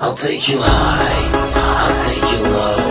I'll take you high, I'll take you low.